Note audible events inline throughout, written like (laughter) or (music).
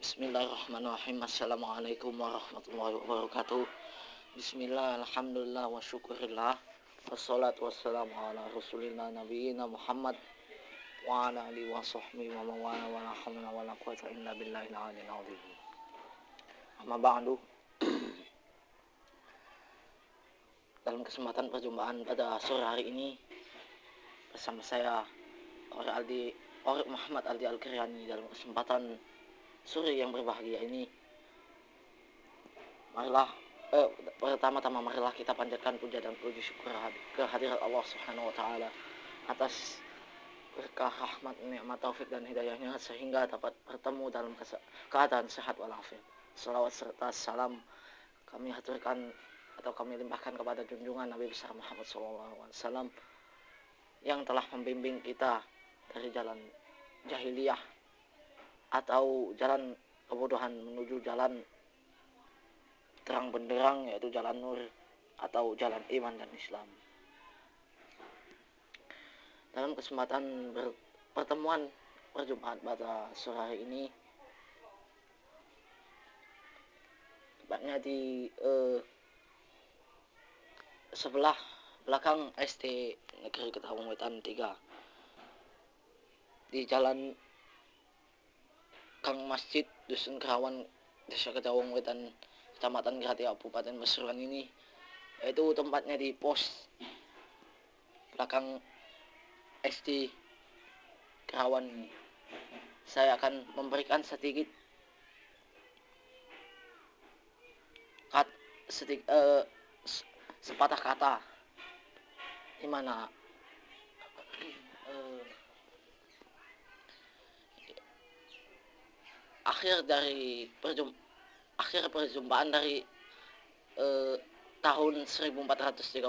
Bismillahirrahmanirrahim. Assalamualaikum warahmatullahi wabarakatuh. Bismillah, Alhamdulillah, wa syukurillah. Wassalatu wassalamu ala rasulillah nabiyina Muhammad Wa ala alihi wa sahbihi wa mawana wa la hawla wa la quwata illa billahi al-alil azim. Amma ba'du. (clears throat) Dalam kesempatan perjumpaan pada sore hari ini Bersama saya Ori Aldi Ori Muhammad Aldi Al-Kiryani dalam kesempatan sore yang berbahagia ini marilah eh, pertama-tama marilah kita panjatkan puja dan puji syukur kehadirat Allah Subhanahu wa taala atas berkah rahmat nikmat taufik dan hidayahnya sehingga dapat bertemu dalam keadaan sehat walafiat. Salawat serta salam kami haturkan atau kami limpahkan kepada junjungan Nabi besar Muhammad SAW yang telah membimbing kita dari jalan jahiliyah atau jalan kebodohan menuju jalan terang benderang yaitu jalan nur atau jalan iman dan Islam. Dalam kesempatan pertemuan perjumpaan pada sore hari ini tepatnya di eh, sebelah belakang ST Negeri Ketawang Wetan 3 di jalan Kang Masjid Dusun Kerawan Desa Kedawang Wetan Kecamatan Gerhati Kabupaten Pasuruan ini yaitu tempatnya di pos belakang SD Kerawan ini. Saya akan memberikan sedikit kat, sedikit uh, sepatah kata di mana akhir dari perjum akhir perjumpaan dari eh, tahun 1437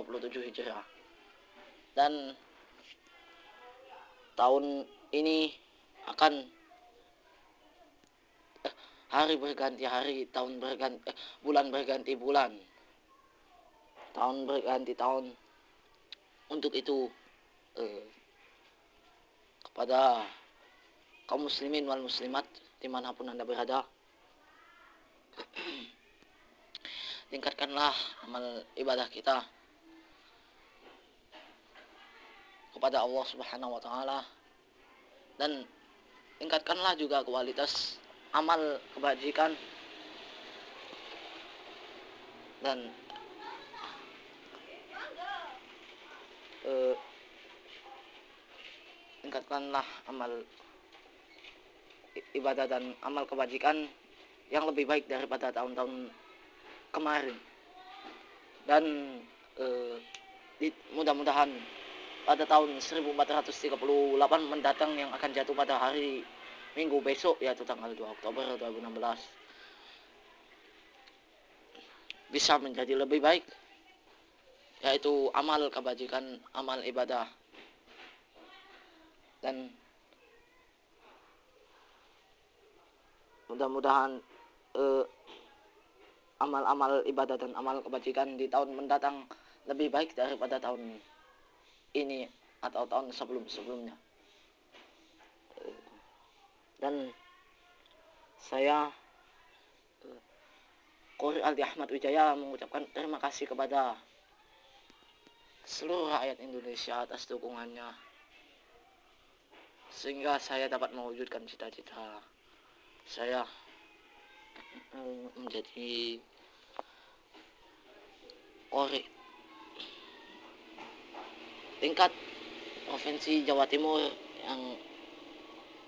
Hijriah. Dan tahun ini akan eh, hari berganti hari tahun berganti eh, bulan berganti bulan. Tahun berganti tahun. Untuk itu eh, kepada kaum muslimin wal muslimat di mana pun anda berada. (clears throat) Tingkatkanlah amal ibadah kita kepada Allah Subhanahu wa taala dan tingkatkanlah juga kualitas amal kebajikan dan eh, tingkatkanlah amal ibadah dan amal kebajikan yang lebih baik daripada tahun-tahun kemarin. Dan eh, mudah-mudahan pada tahun 1438 mendatang yang akan jatuh pada hari Minggu besok yaitu tanggal 2 Oktober 2016 bisa menjadi lebih baik yaitu amal kebajikan amal ibadah. Dan mudah-mudahan eh, amal-amal ibadah dan amal kebajikan di tahun mendatang lebih baik daripada tahun ini atau tahun sebelum-sebelumnya. Dan saya Kori Aldi Ahmad Wijaya mengucapkan terima kasih kepada seluruh rakyat Indonesia atas dukungannya sehingga saya dapat mewujudkan cita-cita saya menjadi ori. Tingkat provinsi Jawa Timur yang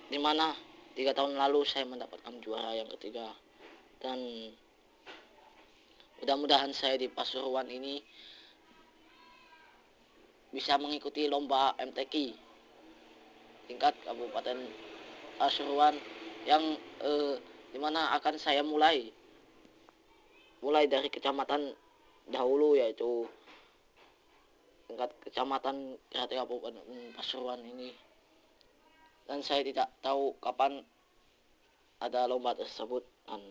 di mana tiga tahun lalu saya mendapatkan juara yang ketiga. Dan mudah-mudahan saya di Pasuruan ini bisa mengikuti lomba MTQ tingkat Kabupaten Pasuruan yang eh, di mana akan saya mulai. Mulai dari kecamatan dahulu yaitu tingkat kecamatan Kreatif Kabupaten Pasuruan ini. Dan saya tidak tahu kapan ada lomba tersebut. Dan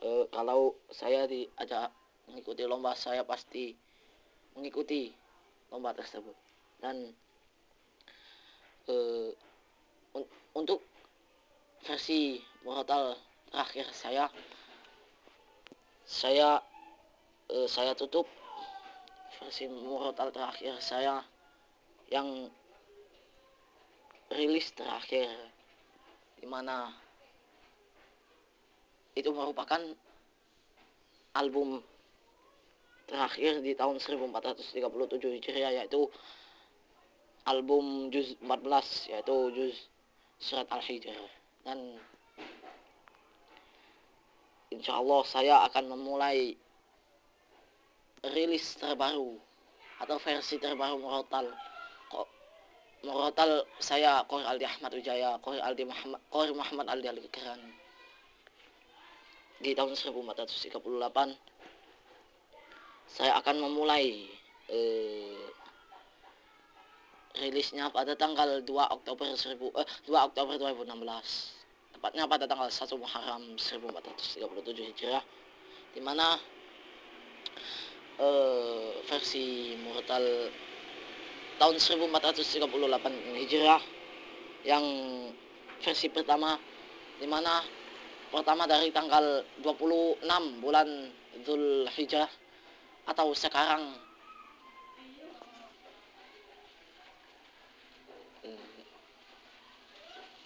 e, kalau saya diajak mengikuti lomba saya pasti mengikuti lomba tersebut. Dan e, un untuk versi murotal terakhir saya. Saya uh, saya tutup versi murotal terakhir saya yang rilis terakhir di mana itu merupakan album terakhir di tahun 1437 Hijriah yaitu album juz 14 yaitu juz surat Al-Hijr dan insya Allah saya akan memulai rilis terbaru atau versi terbaru Murotal. Murotal saya Qori Aldi Ahmad Wijaya Qori Aldi Muhammad Qori Muhammad Aldi Al di tahun 1438 saya akan memulai eh, rilisnya pada tanggal 2 Oktober 1000 eh, 2 Oktober 2016 tepatnya pada tanggal 1 Muharram 1437 Hijriah di mana eh, versi Murtal tahun 1438 Hijriah yang versi pertama di mana pertama dari tanggal 26 bulan Hijrah atau sekarang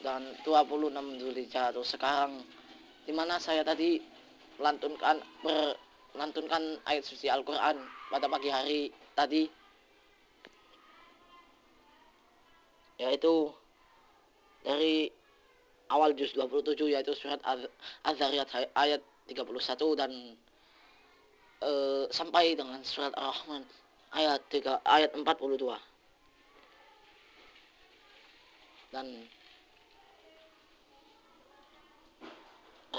dan 26 Zulhijjah atau sekarang di mana saya tadi melantunkan melantunkan ayat suci Al-Quran pada pagi hari tadi. Yaitu dari awal juz 27 yaitu surat Az-Zariyat ayat 31 dan e, sampai dengan surat Ar-Rahman ayat 3 ayat 42 dan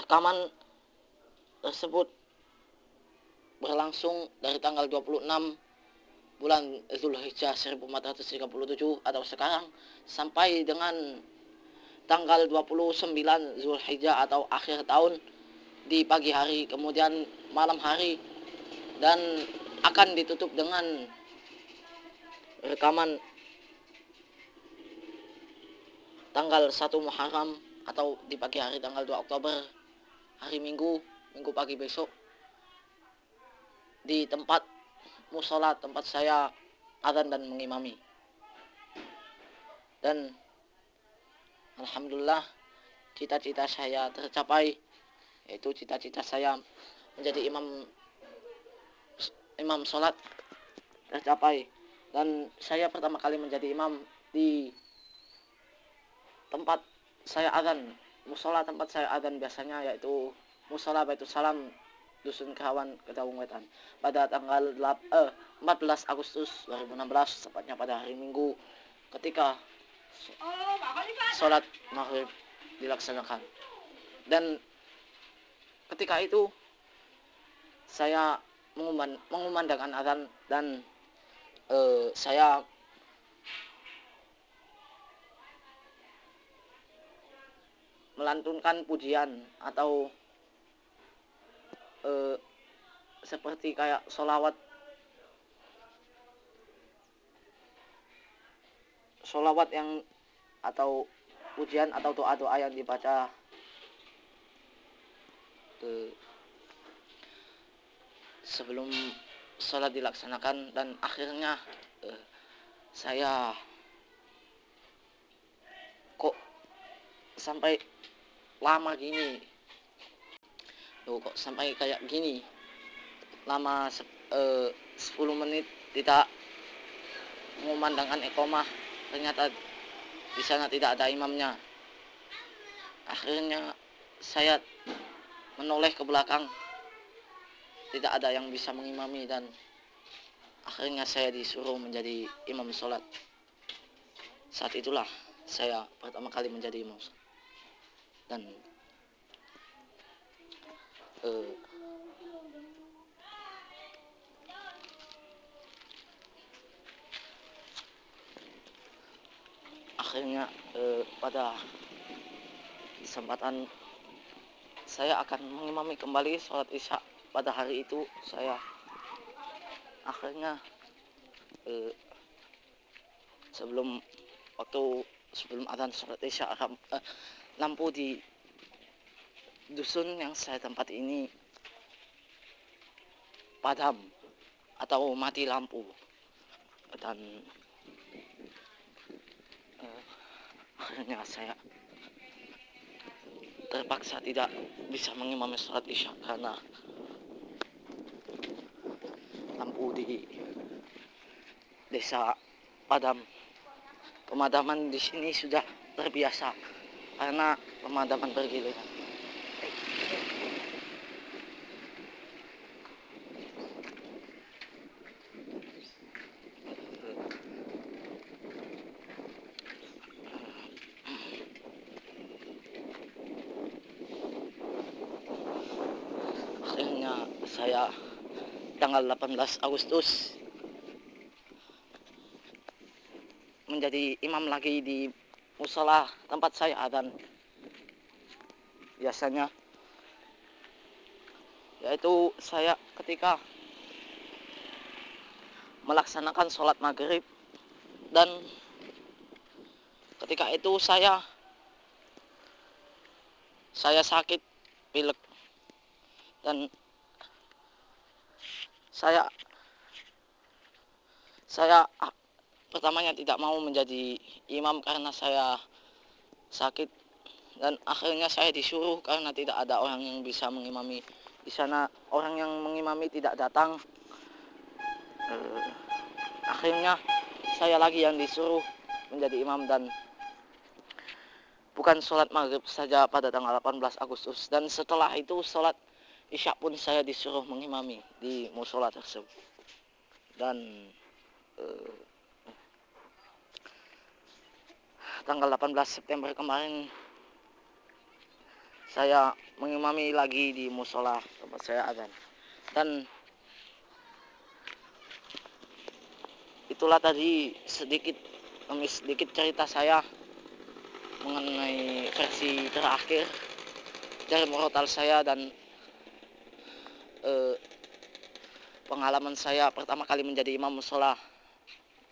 rekaman tersebut berlangsung dari tanggal 26 bulan Zulhijjah 1437 atau sekarang sampai dengan tanggal 29 Zulhijjah atau akhir tahun di pagi hari kemudian malam hari dan akan ditutup dengan rekaman tanggal 1 Muharram atau di pagi hari tanggal 2 Oktober hari Minggu Minggu pagi besok di tempat musola tempat saya azan dan mengimami. Dan Alhamdulillah cita-cita saya tercapai yaitu cita-cita saya menjadi imam imam sholat tercapai. Dan saya pertama kali menjadi imam di tempat saya adan musola tempat saya adan biasanya yaitu musola Baitul Salam Dusun Kerawan Kedawung Wetan. Pada tanggal 8, eh, 14 Agustus 2016 tepatnya pada hari Minggu ketika sholat maghrib dilaksanakan. Dan ketika itu saya menguman, mengumandangkan azan dan uh, saya melantunkan pujian atau uh, seperti kayak solawat solawat yang atau ujian atau doa-doa yang dibaca. Ke sebelum sholat dilaksanakan dan akhirnya eh, saya kok sampai lama gini. Loh, kok sampai kayak gini? Lama eh, 10 menit tidak mengumandangkan ekomah ternyata di sana tidak ada imamnya. Akhirnya saya menoleh ke belakang. Tidak ada yang bisa mengimami dan akhirnya saya disuruh menjadi imam sholat. Saat itulah saya pertama kali menjadi imam sholat. Dan uh, akhirnya eh, pada kesempatan saya akan mengimami kembali sholat isya pada hari itu saya akhirnya eh, sebelum waktu sebelum adzan sholat isya uh, lampu di dusun yang saya tempat ini padam atau mati lampu. Dan uh, akhirnya saya terpaksa tidak bisa mengimami sholat isya karena lampu di desa padam. Pemadaman di sini sudah terbiasa karena pemadaman bergiliran. Akhirnya saya tanggal 18 Agustus menjadi imam lagi di musola tempat saya adzan. Biasanya yaitu saya ketika melaksanakan sholat maghrib dan ketika itu saya saya sakit pilek dan saya saya pertamanya tidak mau menjadi imam karena saya sakit. Dan akhirnya saya disuruh karena tidak ada orang yang bisa mengimami di sana. Orang yang mengimami tidak datang. Eh, akhirnya saya lagi yang disuruh menjadi imam dan bukan sholat maghrib saja pada tanggal 18 Agustus. Dan setelah itu sholat isya pun saya disuruh mengimami di musola tersebut. Dan eh, tanggal 18 September kemarin saya mengimami lagi di musola tempat saya azan. Dan itulah tadi sedikit sedikit cerita saya mengenai versi terakhir dari morotal saya dan eh, pengalaman saya pertama kali menjadi imam musola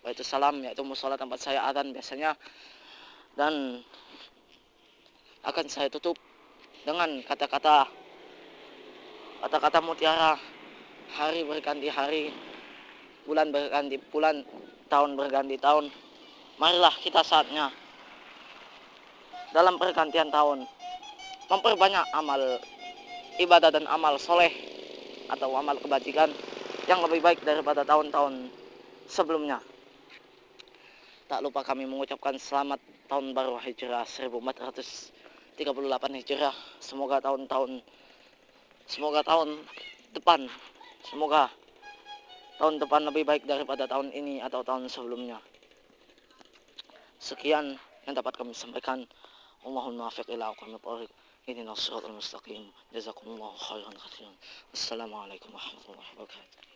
yaitu salam yaitu musola tempat saya azan. Biasanya dan akan saya tutup dengan kata-kata kata-kata mutiara hari berganti hari bulan berganti bulan tahun berganti tahun. Marilah kita saatnya dalam pergantian tahun memperbanyak amal ibadah dan amal soleh atau amal kebajikan yang lebih baik daripada tahun-tahun sebelumnya tak lupa kami mengucapkan selamat tahun baru Hijrah 1438 Hijrah. Semoga tahun-tahun semoga tahun depan semoga tahun depan lebih baik daripada tahun ini atau tahun sebelumnya. Sekian yang dapat kami sampaikan. Allahumma muwaffiq ila aqwamit thoriq. Ini nasratul mustaqim. Jazakumullahu khairan katsiran. Assalamualaikum warahmatullahi wabarakatuh.